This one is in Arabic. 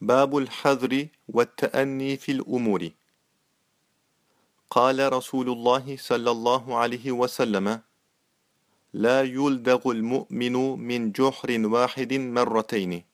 باب الحذر والتأني في الأمور. قال رسول الله صلى الله عليه وسلم لا يلدغ المؤمن من جحر واحد مرتين.